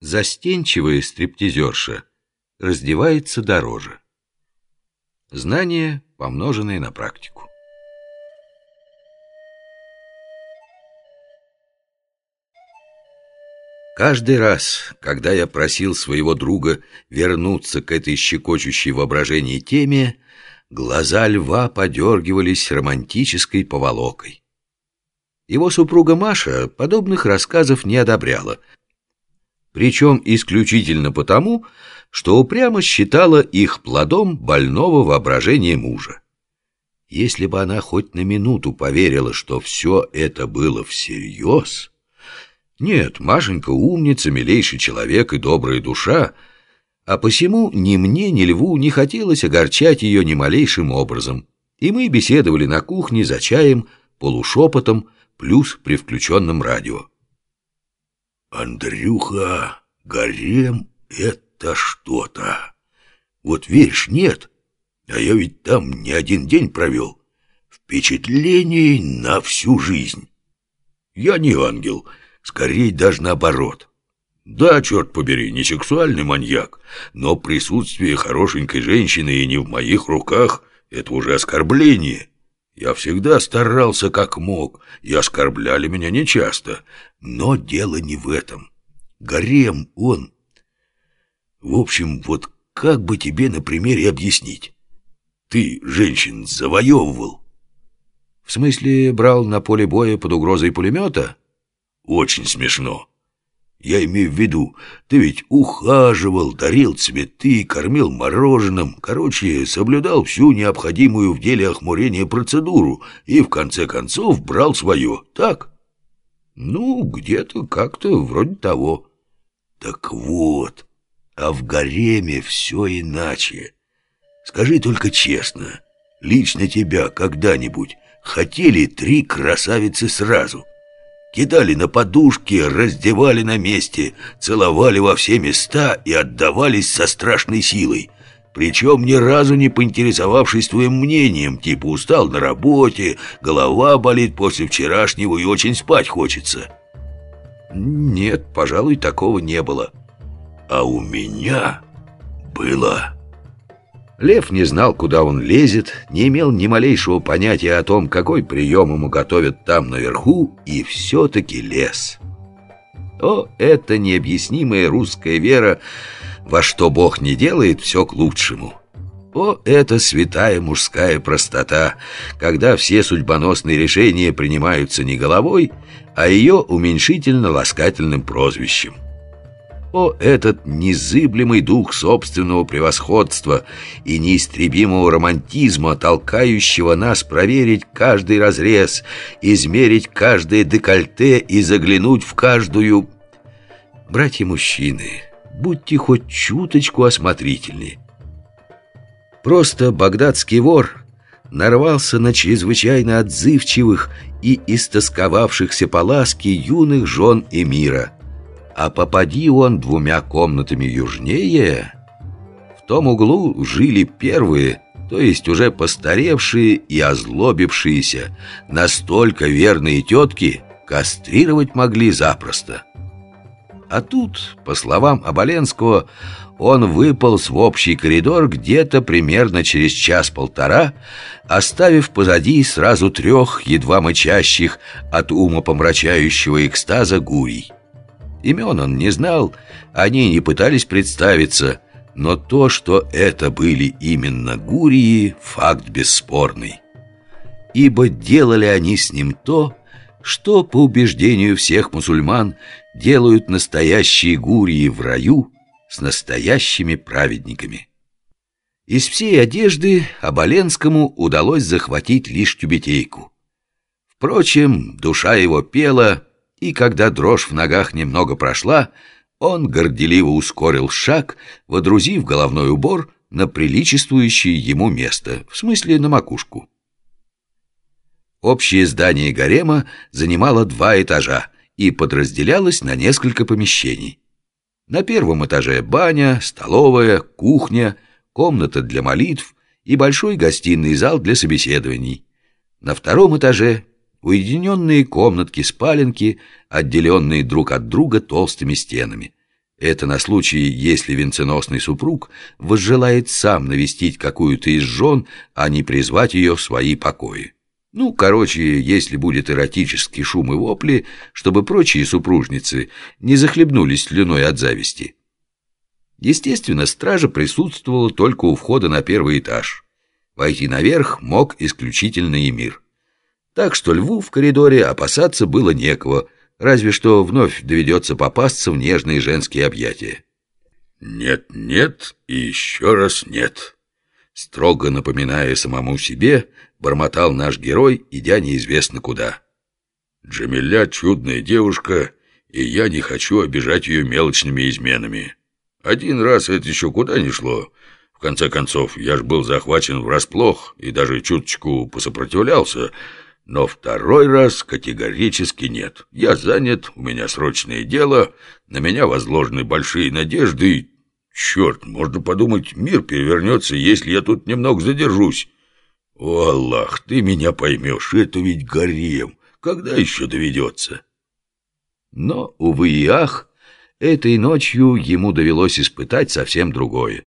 Застенчивая стриптизерша раздевается дороже. Знания, помноженные на практику. Каждый раз, когда я просил своего друга вернуться к этой щекочущей воображении теме, глаза льва подергивались романтической поволокой. Его супруга Маша подобных рассказов не одобряла, причем исключительно потому, что упрямо считала их плодом больного воображения мужа. Если бы она хоть на минуту поверила, что все это было всерьез... Нет, Машенька умница, милейший человек и добрая душа, а посему ни мне, ни Льву не хотелось огорчать ее ни малейшим образом, и мы беседовали на кухне за чаем, полушепотом, плюс при включенном радио. «Андрюха, гарем — это что-то. Вот веришь, нет? А я ведь там не один день провел. Впечатлений на всю жизнь. Я не ангел, скорее даже наоборот. Да, черт побери, не сексуальный маньяк, но присутствие хорошенькой женщины и не в моих руках — это уже оскорбление». Я всегда старался как мог, и оскорбляли меня нечасто. Но дело не в этом. Гарем он. В общем, вот как бы тебе на примере объяснить? Ты женщин завоевывал. В смысле, брал на поле боя под угрозой пулемета? Очень смешно. Я имею в виду, ты ведь ухаживал, дарил цветы, кормил мороженым, короче, соблюдал всю необходимую в деле охмурения процедуру и, в конце концов, брал свое, так? Ну, где-то как-то вроде того. Так вот, а в гареме все иначе. Скажи только честно, лично тебя когда-нибудь хотели три красавицы сразу — Кидали на подушки, раздевали на месте, целовали во все места и отдавались со страшной силой. Причем ни разу не поинтересовавшись твоим мнением, типа устал на работе, голова болит после вчерашнего и очень спать хочется. Нет, пожалуй, такого не было. А у меня было... Лев не знал, куда он лезет, не имел ни малейшего понятия о том, какой прием ему готовят там наверху, и все-таки лез. О, это необъяснимая русская вера, во что Бог не делает, все к лучшему. О, это святая мужская простота, когда все судьбоносные решения принимаются не головой, а ее уменьшительно-ласкательным прозвищем. О, этот незыблемый дух собственного превосходства и неистребимого романтизма, толкающего нас проверить каждый разрез, измерить каждое декольте и заглянуть в каждую... Братья-мужчины, будьте хоть чуточку осмотрительнее. Просто багдадский вор нарвался на чрезвычайно отзывчивых и истосковавшихся по ласке юных жен эмира – а попади он двумя комнатами южнее, в том углу жили первые, то есть уже постаревшие и озлобившиеся, настолько верные тетки, кастрировать могли запросто. А тут, по словам Оболенского, он выполз в общий коридор где-то примерно через час-полтора, оставив позади сразу трех едва мычащих от ума помрачающего экстаза гурий. Имен он не знал, они не пытались представиться, но то, что это были именно гурии, факт бесспорный. Ибо делали они с ним то, что, по убеждению всех мусульман, делают настоящие гурии в раю с настоящими праведниками. Из всей одежды Оболенскому удалось захватить лишь тюбетейку. Впрочем, душа его пела, и когда дрожь в ногах немного прошла, он горделиво ускорил шаг, водрузив головной убор на приличествующее ему место, в смысле на макушку. Общее здание гарема занимало два этажа и подразделялось на несколько помещений. На первом этаже баня, столовая, кухня, комната для молитв и большой гостиный зал для собеседований. На втором этаже уединенные комнатки-спаленки, отделенные друг от друга толстыми стенами. Это на случай, если венценосный супруг возжелает сам навестить какую-то из жен, а не призвать ее в свои покои. Ну, короче, если будет эротический шум и вопли, чтобы прочие супружницы не захлебнулись слюной от зависти. Естественно, стража присутствовала только у входа на первый этаж. Войти наверх мог исключительно Эмир. Так что льву в коридоре опасаться было некого – разве что вновь доведется попасться в нежные женские объятия. «Нет, нет и еще раз нет», — строго напоминая самому себе, бормотал наш герой, идя неизвестно куда. «Джамиля — чудная девушка, и я не хочу обижать ее мелочными изменами. Один раз это еще куда ни шло. В конце концов, я ж был захвачен врасплох и даже чуточку посопротивлялся, — но второй раз категорически нет. Я занят, у меня срочное дело, на меня возложены большие надежды. Черт, можно подумать, мир перевернется, если я тут немного задержусь. О, Аллах, ты меня поймешь, это ведь гарем. Когда еще доведется? Но, увы и ах, этой ночью ему довелось испытать совсем другое.